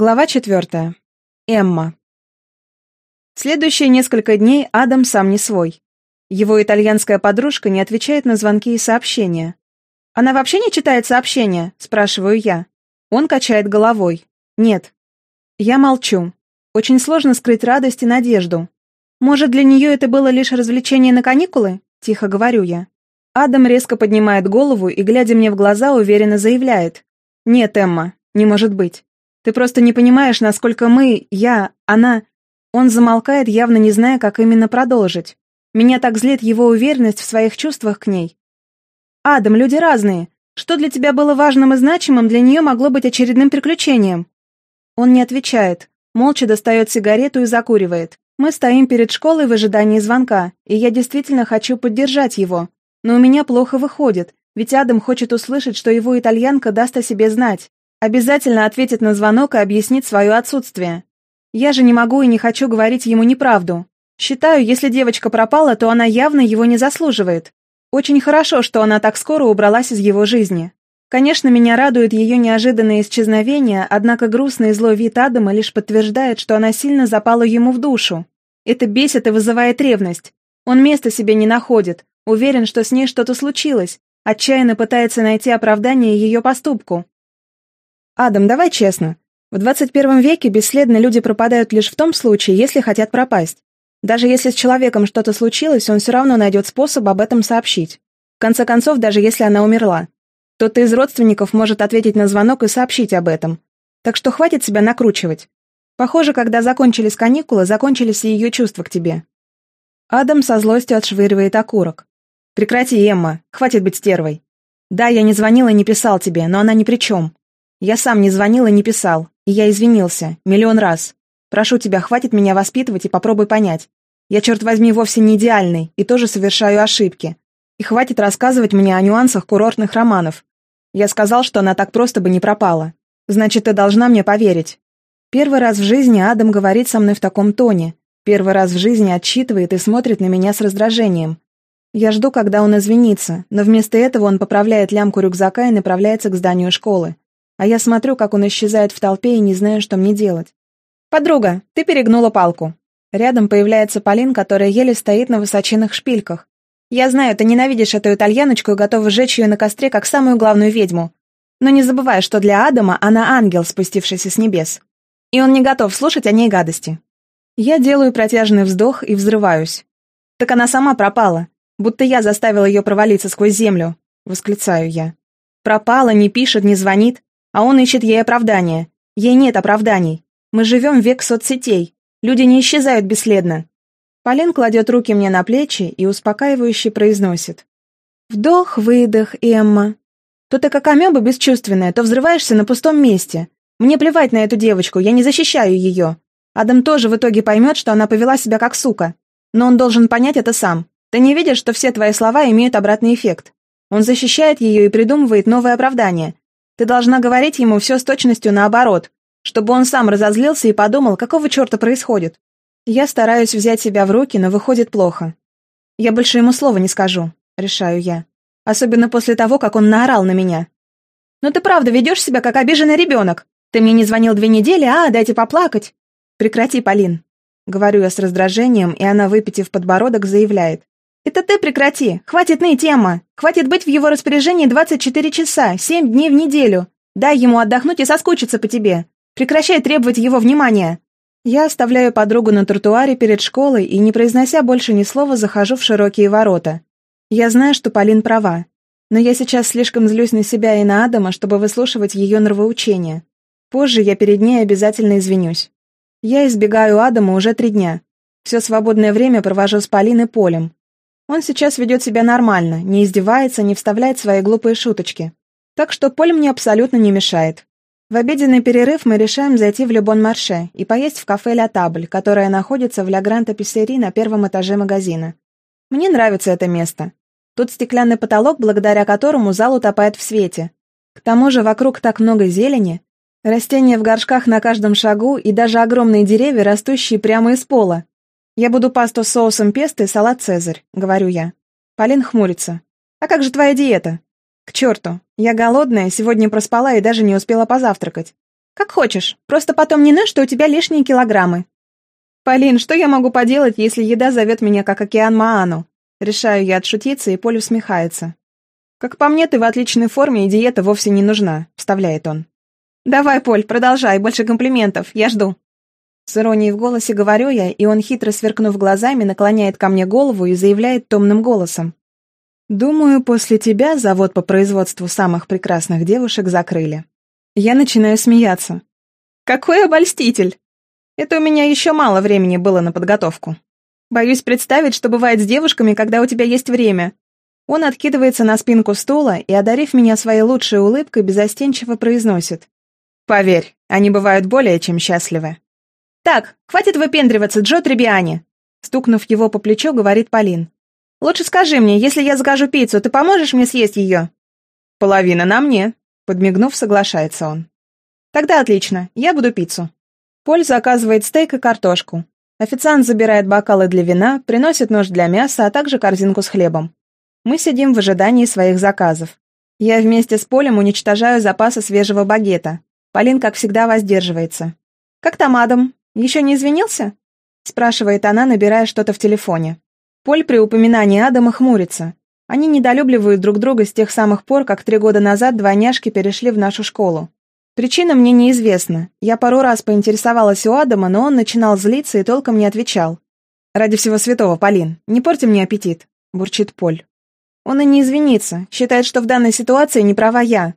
Глава четвертая. Эмма. Следующие несколько дней Адам сам не свой. Его итальянская подружка не отвечает на звонки и сообщения. «Она вообще не читает сообщения?» – спрашиваю я. Он качает головой. «Нет». Я молчу. Очень сложно скрыть радость и надежду. Может, для нее это было лишь развлечение на каникулы? Тихо говорю я. Адам резко поднимает голову и, глядя мне в глаза, уверенно заявляет. «Нет, Эмма, не может быть. Ты просто не понимаешь, насколько мы, я, она...» Он замолкает, явно не зная, как именно продолжить. Меня так злит его уверенность в своих чувствах к ней. «Адам, люди разные. Что для тебя было важным и значимым, для нее могло быть очередным приключением?» Он не отвечает, молча достает сигарету и закуривает. Мы стоим перед школой в ожидании звонка, и я действительно хочу поддержать его. Но у меня плохо выходит, ведь Адам хочет услышать, что его итальянка даст о себе знать. Обязательно ответит на звонок и объяснит свое отсутствие. Я же не могу и не хочу говорить ему неправду. Считаю, если девочка пропала, то она явно его не заслуживает. Очень хорошо, что она так скоро убралась из его жизни. Конечно, меня радует ее неожиданное исчезновение, однако грустный и злой вид Адама лишь подтверждает, что она сильно запала ему в душу. Это бесит и вызывает ревность. Он места себе не находит, уверен, что с ней что-то случилось, отчаянно пытается найти оправдание ее поступку. Адам, давай честно. В 21 веке бесследно люди пропадают лишь в том случае, если хотят пропасть. Даже если с человеком что-то случилось, он все равно найдет способ об этом сообщить. В конце концов, даже если она умерла. Кто-то из родственников может ответить на звонок и сообщить об этом. Так что хватит себя накручивать. Похоже, когда закончились каникулы, закончились и ее чувства к тебе. Адам со злостью отшвыривает окурок. «Прекрати, Эмма, хватит быть стервой. Да, я не звонил и не писал тебе, но она ни при чем. Я сам не звонил и не писал, и я извинился, миллион раз. Прошу тебя, хватит меня воспитывать и попробуй понять. Я, черт возьми, вовсе не идеальный и тоже совершаю ошибки. И хватит рассказывать мне о нюансах курортных романов. Я сказал, что она так просто бы не пропала. Значит, ты должна мне поверить. Первый раз в жизни Адам говорит со мной в таком тоне. Первый раз в жизни отчитывает и смотрит на меня с раздражением. Я жду, когда он извинится, но вместо этого он поправляет лямку рюкзака и направляется к зданию школы. А я смотрю, как он исчезает в толпе и не знаю, что мне делать. «Подруга, ты перегнула палку». Рядом появляется Полин, которая еле стоит на высоченных шпильках. «Я знаю, ты ненавидишь эту итальяночку и готова сжечь ее на костре, как самую главную ведьму. Но не забывай, что для Адама она ангел, спустившийся с небес. И он не готов слушать о ней гадости». Я делаю протяжный вздох и взрываюсь. «Так она сама пропала. Будто я заставила ее провалиться сквозь землю», — восклицаю я. «Пропала, не пишет, не звонит. А он ищет ей оправдания. Ей нет оправданий. Мы живем век соцсетей. Люди не исчезают бесследно. Полин кладет руки мне на плечи и успокаивающе произносит. Вдох, выдох, Эмма. То ты как амеба бесчувственная, то взрываешься на пустом месте. Мне плевать на эту девочку, я не защищаю ее. Адам тоже в итоге поймет, что она повела себя как сука. Но он должен понять это сам. Ты не видишь, что все твои слова имеют обратный эффект? Он защищает ее и придумывает новое оправдание, ты должна говорить ему все с точностью наоборот, чтобы он сам разозлился и подумал, какого черта происходит. Я стараюсь взять себя в руки, но выходит плохо. Я больше ему слова не скажу, решаю я. Особенно после того, как он наорал на меня. «Но ты правда ведешь себя, как обиженный ребенок. Ты мне не звонил две недели, а, дайте поплакать». «Прекрати, Полин», — говорю я с раздражением, и она, выпитив подбородок, заявляет. «Это ты прекрати! Хватит ныть, Эмма! Хватит быть в его распоряжении 24 часа, 7 дней в неделю! Дай ему отдохнуть и соскучиться по тебе! Прекращай требовать его внимания!» Я оставляю подругу на тротуаре перед школой и, не произнося больше ни слова, захожу в широкие ворота. Я знаю, что Полин права. Но я сейчас слишком злюсь на себя и на Адама, чтобы выслушивать ее нравоучения. Позже я перед ней обязательно извинюсь. Я избегаю Адама уже три дня. Все свободное время провожу с Полиной Полем. Он сейчас ведет себя нормально, не издевается, не вставляет свои глупые шуточки. Так что Поль мне абсолютно не мешает. В обеденный перерыв мы решаем зайти в Любон-Марше и поесть в кафе «Ля Табль», которое находится в Ля Гранта-Писсери на первом этаже магазина. Мне нравится это место. Тут стеклянный потолок, благодаря которому зал утопает в свете. К тому же вокруг так много зелени. Растения в горшках на каждом шагу и даже огромные деревья, растущие прямо из пола. «Я буду пасту с соусом песто и салат «Цезарь», — говорю я. Полин хмурится. «А как же твоя диета?» «К черту. Я голодная, сегодня проспала и даже не успела позавтракать. Как хочешь, просто потом не на, что у тебя лишние килограммы. Полин, что я могу поделать, если еда зовет меня как океан Маану? Решаю я отшутиться, и Поль усмехается. «Как по мне, ты в отличной форме, и диета вовсе не нужна», — вставляет он. «Давай, Поль, продолжай, больше комплиментов, я жду». С иронией в голосе говорю я, и он, хитро сверкнув глазами, наклоняет ко мне голову и заявляет томным голосом. «Думаю, после тебя завод по производству самых прекрасных девушек закрыли». Я начинаю смеяться. «Какой обольститель! Это у меня еще мало времени было на подготовку. Боюсь представить, что бывает с девушками, когда у тебя есть время». Он откидывается на спинку стула и, одарив меня своей лучшей улыбкой, безостенчиво произносит. «Поверь, они бывают более чем счастливы». «Так, хватит выпендриваться, Джо Требиани!» Стукнув его по плечу, говорит Полин. «Лучше скажи мне, если я закажу пиццу, ты поможешь мне съесть ее?» «Половина на мне», — подмигнув, соглашается он. «Тогда отлично, я буду пиццу». Поль заказывает стейк и картошку. Официант забирает бокалы для вина, приносит нож для мяса, а также корзинку с хлебом. Мы сидим в ожидании своих заказов. Я вместе с Полем уничтожаю запасы свежего багета. Полин, как всегда, воздерживается. «Как там Адам?» «Еще не извинился?» — спрашивает она, набирая что-то в телефоне. Поль при упоминании Адама хмурится. Они недолюбливают друг друга с тех самых пор, как три года назад двойняшки перешли в нашу школу. Причина мне неизвестна. Я пару раз поинтересовалась у Адама, но он начинал злиться и толком не отвечал. «Ради всего святого, Полин, не порти мне аппетит», — бурчит Поль. Он и не извинится, считает, что в данной ситуации не права я.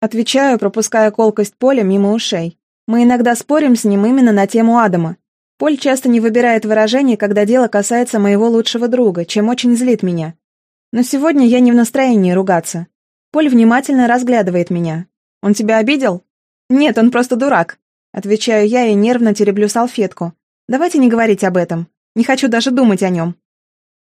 Отвечаю, пропуская колкость Поля мимо ушей. Мы иногда спорим с ним именно на тему Адама. Поль часто не выбирает выражений, когда дело касается моего лучшего друга, чем очень злит меня. Но сегодня я не в настроении ругаться. Поль внимательно разглядывает меня. «Он тебя обидел?» «Нет, он просто дурак», — отвечаю я и нервно тереблю салфетку. «Давайте не говорить об этом. Не хочу даже думать о нем».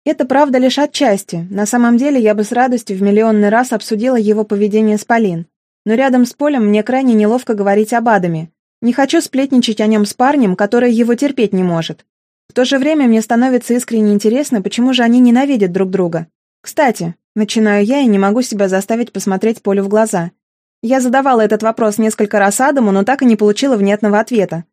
Это правда лишь отчасти. На самом деле я бы с радостью в миллионный раз обсудила его поведение с Полин. Но рядом с Полем мне крайне неловко говорить об Адаме. Не хочу сплетничать о нем с парнем, который его терпеть не может. В то же время мне становится искренне интересно, почему же они ненавидят друг друга. Кстати, начинаю я и не могу себя заставить посмотреть Полю в глаза. Я задавала этот вопрос несколько раз Адаму, но так и не получила внятного ответа.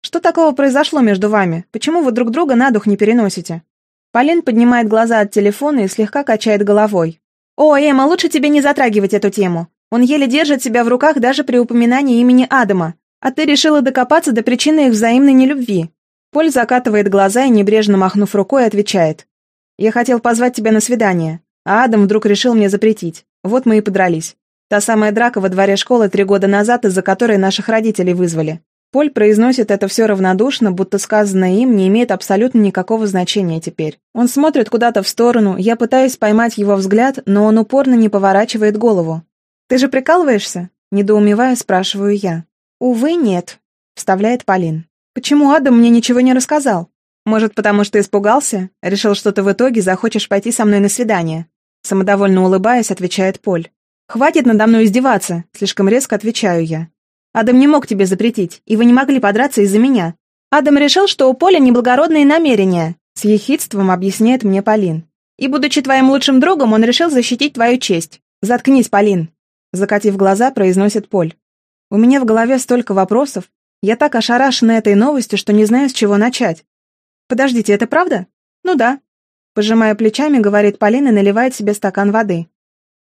Что такого произошло между вами? Почему вы друг друга на дух не переносите? Полин поднимает глаза от телефона и слегка качает головой. «О, Эмма, лучше тебе не затрагивать эту тему. Он еле держит себя в руках даже при упоминании имени Адама. А ты решила докопаться до причины их взаимной нелюбви. Поль закатывает глаза и, небрежно махнув рукой, отвечает. Я хотел позвать тебя на свидание, а Адам вдруг решил мне запретить. Вот мы и подрались. Та самая драка во дворе школы три года назад, из-за которой наших родителей вызвали. Поль произносит это все равнодушно, будто сказанное им не имеет абсолютно никакого значения теперь. Он смотрит куда-то в сторону, я пытаюсь поймать его взгляд, но он упорно не поворачивает голову. «Ты же прикалываешься?» – недоумевая спрашиваю я. «Увы, нет», — вставляет Полин. «Почему Адам мне ничего не рассказал? Может, потому что испугался? Решил, что ты в итоге захочешь пойти со мной на свидание?» Самодовольно улыбаясь, отвечает Поль. «Хватит надо мной издеваться», — слишком резко отвечаю я. «Адам не мог тебе запретить, и вы не могли подраться из-за меня. Адам решил, что у Поля неблагородные намерения», — с ехидством объясняет мне Полин. «И, будучи твоим лучшим другом, он решил защитить твою честь. Заткнись, Полин», — закатив глаза, произносит Поль. У меня в голове столько вопросов. Я так ошарашена этой новостью, что не знаю, с чего начать. Подождите, это правда? Ну да. Пожимая плечами, говорит Полина наливает себе стакан воды.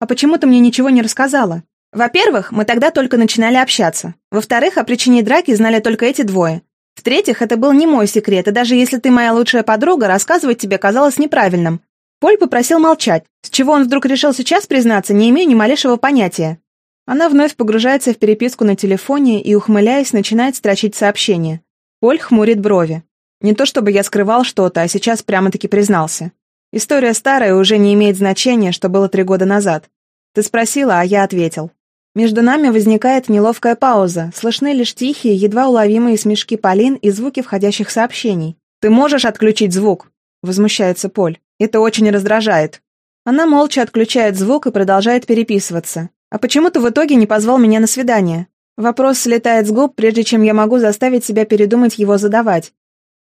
А почему ты мне ничего не рассказала? Во-первых, мы тогда только начинали общаться. Во-вторых, о причине драки знали только эти двое. В-третьих, это был не мой секрет, и даже если ты моя лучшая подруга, рассказывать тебе казалось неправильным. Поль попросил молчать. С чего он вдруг решил сейчас признаться, не имею ни малейшего понятия. Она вновь погружается в переписку на телефоне и, ухмыляясь, начинает строчить сообщение. Поль хмурит брови. Не то чтобы я скрывал что-то, а сейчас прямо-таки признался. История старая уже не имеет значения, что было три года назад. Ты спросила, а я ответил. Между нами возникает неловкая пауза, слышны лишь тихие, едва уловимые смешки Полин и звуки входящих сообщений. «Ты можешь отключить звук?» — возмущается Поль. «Это очень раздражает». Она молча отключает звук и продолжает переписываться. «А почему ты в итоге не позвал меня на свидание?» Вопрос слетает с губ, прежде чем я могу заставить себя передумать его задавать.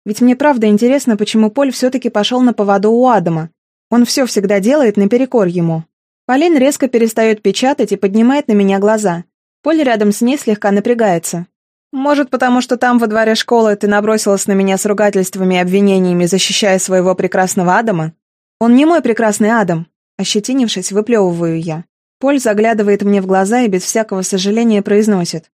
Ведь мне правда интересно, почему Поль все-таки пошел на поводу у Адама. Он все всегда делает наперекор ему. Полин резко перестает печатать и поднимает на меня глаза. Поль рядом с ней слегка напрягается. Может, потому что там, во дворе школы, ты набросилась на меня с ругательствами и обвинениями, защищая своего прекрасного Адама? Он не мой прекрасный Адам. Ощетинившись, выплевываю я. Поль заглядывает мне в глаза и без всякого сожаления произносит.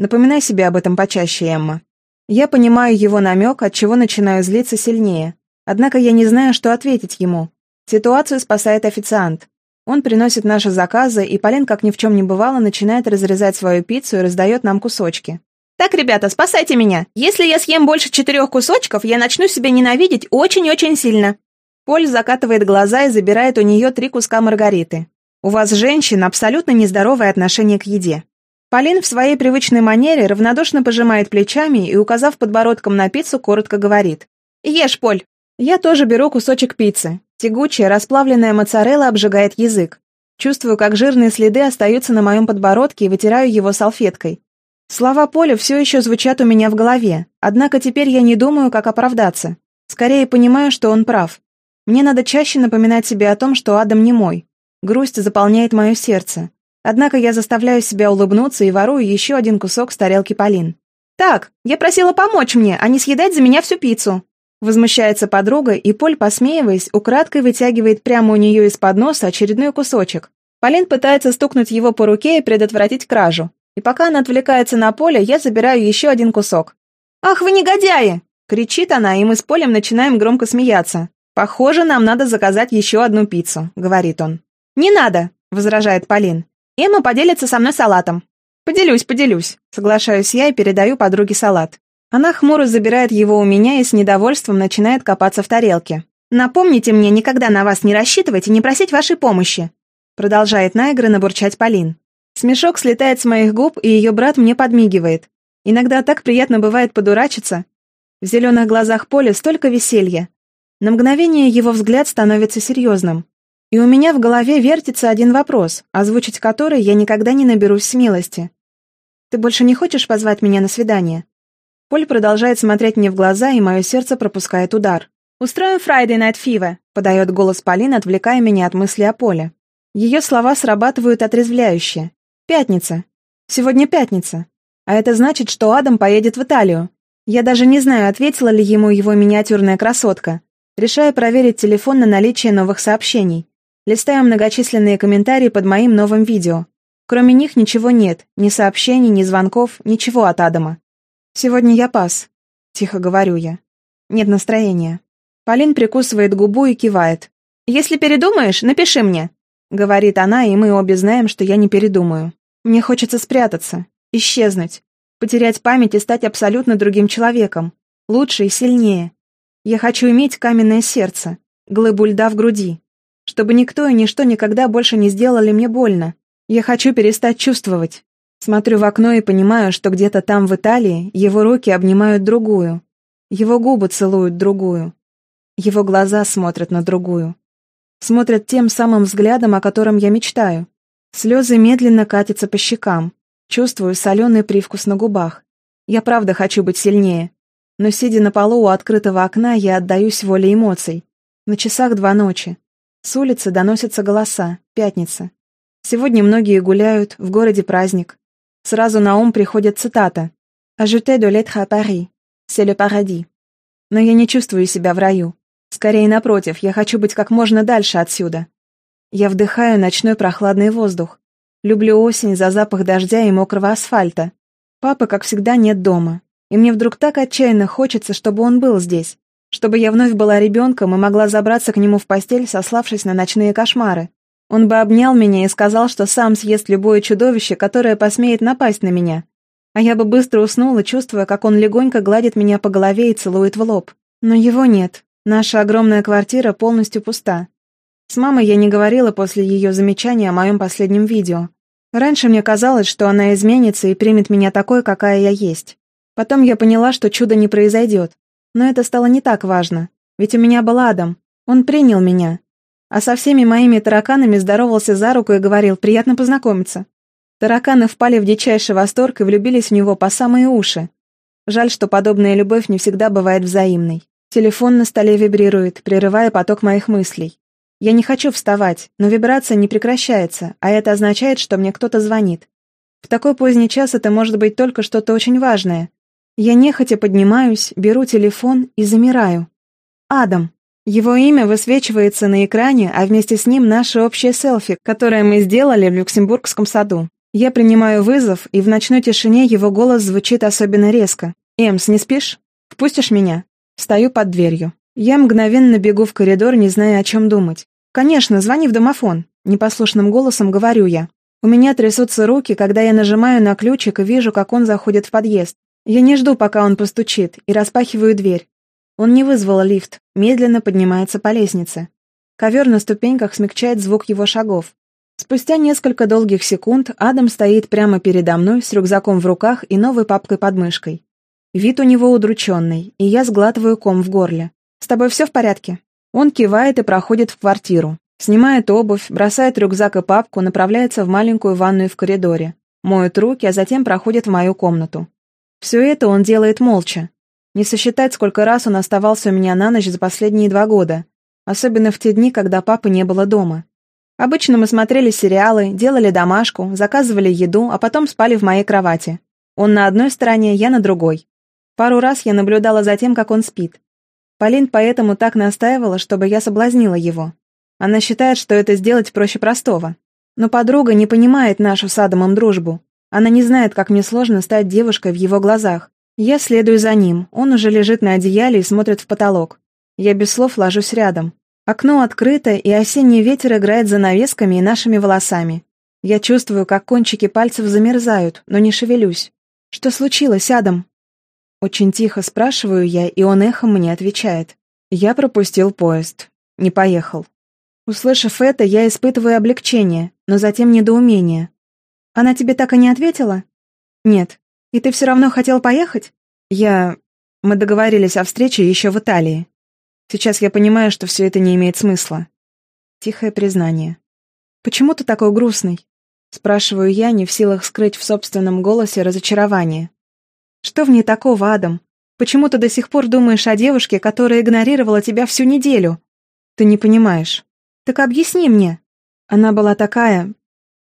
Напоминай себе об этом почаще, Эмма. Я понимаю его намек, от чего начинаю злиться сильнее. Однако я не знаю, что ответить ему. Ситуацию спасает официант. Он приносит наши заказы, и Полин, как ни в чем не бывало, начинает разрезать свою пиццу и раздает нам кусочки. «Так, ребята, спасайте меня! Если я съем больше четырех кусочков, я начну себя ненавидеть очень-очень сильно!» Поль закатывает глаза и забирает у нее три куска маргариты. «У вас, женщин, абсолютно нездоровое отношение к еде». Полин в своей привычной манере равнодушно пожимает плечами и, указав подбородком на пиццу, коротко говорит. «Ешь, Поль!» Я тоже беру кусочек пиццы. Тягучая, расплавленная моцарелла обжигает язык. Чувствую, как жирные следы остаются на моем подбородке и вытираю его салфеткой. Слова Поля все еще звучат у меня в голове, однако теперь я не думаю, как оправдаться. Скорее понимаю, что он прав. Мне надо чаще напоминать себе о том, что Адам не мой. Грусть заполняет мое сердце. Однако я заставляю себя улыбнуться и ворую еще один кусок с тарелки Полин. «Так, я просила помочь мне, а не съедать за меня всю пиццу!» Возмущается подруга, и Поль, посмеиваясь, украдкой вытягивает прямо у нее из-под носа очередной кусочек. Полин пытается стукнуть его по руке и предотвратить кражу. И пока она отвлекается на поле, я забираю еще один кусок. «Ах вы негодяи!» — кричит она, и мы с Полем начинаем громко смеяться. «Похоже, нам надо заказать еще одну пиццу», — говорит он. «Не надо», — возражает Полин. «Эмма поделится со мной салатом». «Поделюсь, поделюсь», — соглашаюсь я и передаю подруге салат. Она хмуро забирает его у меня и с недовольством начинает копаться в тарелке. «Напомните мне никогда на вас не рассчитывать и не просить вашей помощи», продолжает наигранно бурчать Полин. Смешок слетает с моих губ, и ее брат мне подмигивает. Иногда так приятно бывает подурачиться. В зеленых глазах Поля столько веселья. На мгновение его взгляд становится серьезным. И у меня в голове вертится один вопрос, озвучить который я никогда не наберусь смелости. «Ты больше не хочешь позвать меня на свидание?» Поль продолжает смотреть мне в глаза, и мое сердце пропускает удар. «Устроим Friday Night Fever», — подает голос Полин, отвлекая меня от мысли о Поле. Ее слова срабатывают отрезвляюще. Пятница. Сегодня пятница. А это значит, что Адам поедет в Италию. Я даже не знаю, ответила ли ему его миниатюрная красотка. Решаю проверить телефон на наличие новых сообщений. Листаю многочисленные комментарии под моим новым видео. Кроме них ничего нет, ни сообщений, ни звонков, ничего от Адама. «Сегодня я пас», — тихо говорю я. Нет настроения. Полин прикусывает губу и кивает. «Если передумаешь, напиши мне», — говорит она, и мы обе знаем, что я не передумаю. Мне хочется спрятаться, исчезнуть, потерять память и стать абсолютно другим человеком, лучше и сильнее. Я хочу иметь каменное сердце, глыбу льда в груди, чтобы никто и ничто никогда больше не сделали мне больно. Я хочу перестать чувствовать. Смотрю в окно и понимаю, что где-то там в Италии его руки обнимают другую, его губы целуют другую, его глаза смотрят на другую. Смотрят тем самым взглядом, о котором я мечтаю. Слезы медленно катятся по щекам. Чувствую соленый привкус на губах. Я правда хочу быть сильнее. Но сидя на полу у открытого окна, я отдаюсь воле эмоций. На часах два ночи. С улицы доносятся голоса. Пятница. Сегодня многие гуляют, в городе праздник. Сразу на ум приходит цитата. «Ajouter de l'être à Paris. C'est le paradis». Но я не чувствую себя в раю. Скорее, напротив, я хочу быть как можно дальше отсюда. Я вдыхаю ночной прохладный воздух. Люблю осень за запах дождя и мокрого асфальта. Папы, как всегда, нет дома. И мне вдруг так отчаянно хочется, чтобы он был здесь. Чтобы я вновь была ребенком и могла забраться к нему в постель, сославшись на ночные кошмары. Он бы обнял меня и сказал, что сам съест любое чудовище, которое посмеет напасть на меня. А я бы быстро уснула, чувствуя, как он легонько гладит меня по голове и целует в лоб. Но его нет. Наша огромная квартира полностью пуста. С мамой я не говорила после ее замечания о моем последнем видео. Раньше мне казалось, что она изменится и примет меня такой, какая я есть. Потом я поняла, что чудо не произойдет. Но это стало не так важно. Ведь у меня был Адам. Он принял меня. А со всеми моими тараканами здоровался за руку и говорил «приятно познакомиться». Тараканы впали в дичайший восторг и влюбились в него по самые уши. Жаль, что подобная любовь не всегда бывает взаимной. Телефон на столе вибрирует, прерывая поток моих мыслей. Я не хочу вставать, но вибрация не прекращается, а это означает, что мне кто-то звонит. В такой поздний час это может быть только что-то очень важное. Я нехотя поднимаюсь, беру телефон и замираю. Адам. Его имя высвечивается на экране, а вместе с ним наше общее селфи, которое мы сделали в Люксембургском саду. Я принимаю вызов, и в ночной тишине его голос звучит особенно резко. «Эмс, не спишь? Впустишь меня?» Стою под дверью. Я мгновенно бегу в коридор, не зная, о чем думать. «Конечно, звони в домофон», — непослушным голосом говорю я. У меня трясутся руки, когда я нажимаю на ключик и вижу, как он заходит в подъезд. Я не жду, пока он постучит, и распахиваю дверь. Он не вызвал лифт, медленно поднимается по лестнице. Ковер на ступеньках смягчает звук его шагов. Спустя несколько долгих секунд Адам стоит прямо передо мной с рюкзаком в руках и новой папкой под мышкой. Вид у него удрученный, и я сглатываю ком в горле. «С тобой все в порядке?» Он кивает и проходит в квартиру. Снимает обувь, бросает рюкзак и папку, направляется в маленькую ванную в коридоре. Моет руки, а затем проходит в мою комнату. Все это он делает молча. Не сосчитать, сколько раз он оставался у меня на ночь за последние два года. Особенно в те дни, когда папы не было дома. Обычно мы смотрели сериалы, делали домашку, заказывали еду, а потом спали в моей кровати. Он на одной стороне, я на другой. Пару раз я наблюдала за тем, как он спит. Полин поэтому так настаивала, чтобы я соблазнила его. Она считает, что это сделать проще простого. Но подруга не понимает нашу с Адамом дружбу. Она не знает, как мне сложно стать девушкой в его глазах. Я следую за ним, он уже лежит на одеяле и смотрит в потолок. Я без слов ложусь рядом. Окно открыто, и осенний ветер играет занавесками и нашими волосами. Я чувствую, как кончики пальцев замерзают, но не шевелюсь. Что случилось, Адам? Очень тихо спрашиваю я, и он эхом мне отвечает. Я пропустил поезд. Не поехал. Услышав это, я испытываю облегчение, но затем недоумение. Она тебе так и не ответила? Нет. И ты все равно хотел поехать? Я... Мы договорились о встрече еще в Италии. Сейчас я понимаю, что все это не имеет смысла. Тихое признание. «Почему ты такой грустный?» Спрашиваю я, не в силах скрыть в собственном голосе разочарование. «Что в ней такого, Адам? Почему ты до сих пор думаешь о девушке, которая игнорировала тебя всю неделю? Ты не понимаешь. Так объясни мне». Она была такая...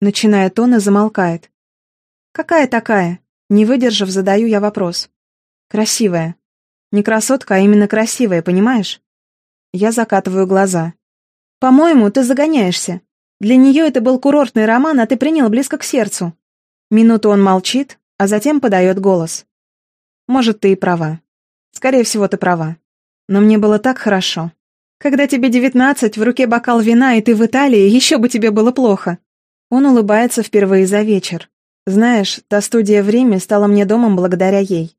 Начиная тон и замолкает. «Какая такая?» Не выдержав, задаю я вопрос. «Красивая. Не красотка, а именно красивая, понимаешь? Я закатываю глаза. По-моему, ты загоняешься. Для нее это был курортный роман, а ты принял близко к сердцу. Минуту он молчит, а затем подает голос. Может, ты и права. Скорее всего, ты права. Но мне было так хорошо. Когда тебе девятнадцать, в руке бокал вина, и ты в Италии, еще бы тебе было плохо. Он улыбается впервые за вечер. Знаешь, та студия «Время» стала мне домом благодаря ей.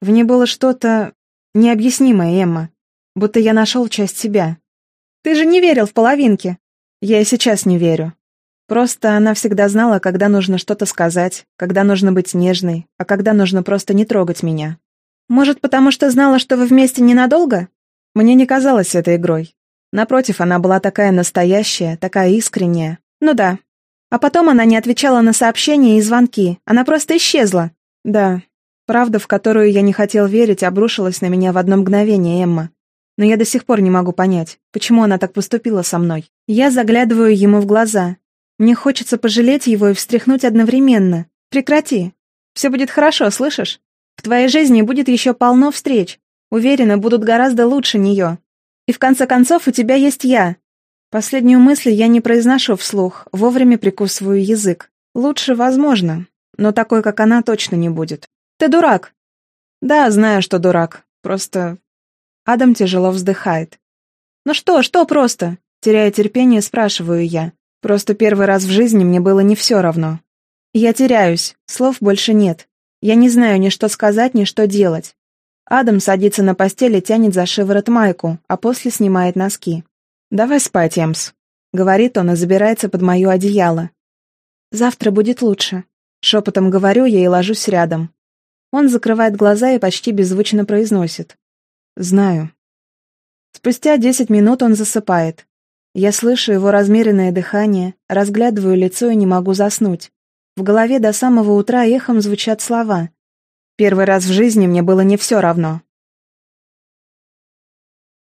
В ней было что-то Необъяснимая, Эмма. Будто я нашел часть себя. Ты же не верил в половинки. Я и сейчас не верю. Просто она всегда знала, когда нужно что-то сказать, когда нужно быть нежной, а когда нужно просто не трогать меня. Может, потому что знала, что вы вместе ненадолго? Мне не казалось это игрой. Напротив, она была такая настоящая, такая искренняя. Ну да. А потом она не отвечала на сообщения и звонки. Она просто исчезла. Да, Правда, в которую я не хотел верить, обрушилась на меня в одно мгновение Эмма. Но я до сих пор не могу понять, почему она так поступила со мной. Я заглядываю ему в глаза. Мне хочется пожалеть его и встряхнуть одновременно. Прекрати. Все будет хорошо, слышишь? В твоей жизни будет еще полно встреч. Уверена, будут гораздо лучше нее. И в конце концов у тебя есть я. Последнюю мысль я не произношу вслух, вовремя прикусываю язык. Лучше, возможно, но такой, как она, точно не будет. Ты дурак!» «Да, знаю, что дурак. Просто...» Адам тяжело вздыхает. «Ну что, что просто?» Теряя терпение, спрашиваю я. Просто первый раз в жизни мне было не все равно. Я теряюсь, слов больше нет. Я не знаю ни что сказать, ни что делать. Адам садится на постели, тянет за шиворот майку, а после снимает носки. «Давай спать, Эмс», — говорит он и забирается под мое одеяло. «Завтра будет лучше», — шепотом говорю я и ложусь рядом. Он закрывает глаза и почти беззвучно произносит. «Знаю». Спустя десять минут он засыпает. Я слышу его размеренное дыхание, разглядываю лицо и не могу заснуть. В голове до самого утра эхом звучат слова. Первый раз в жизни мне было не все равно.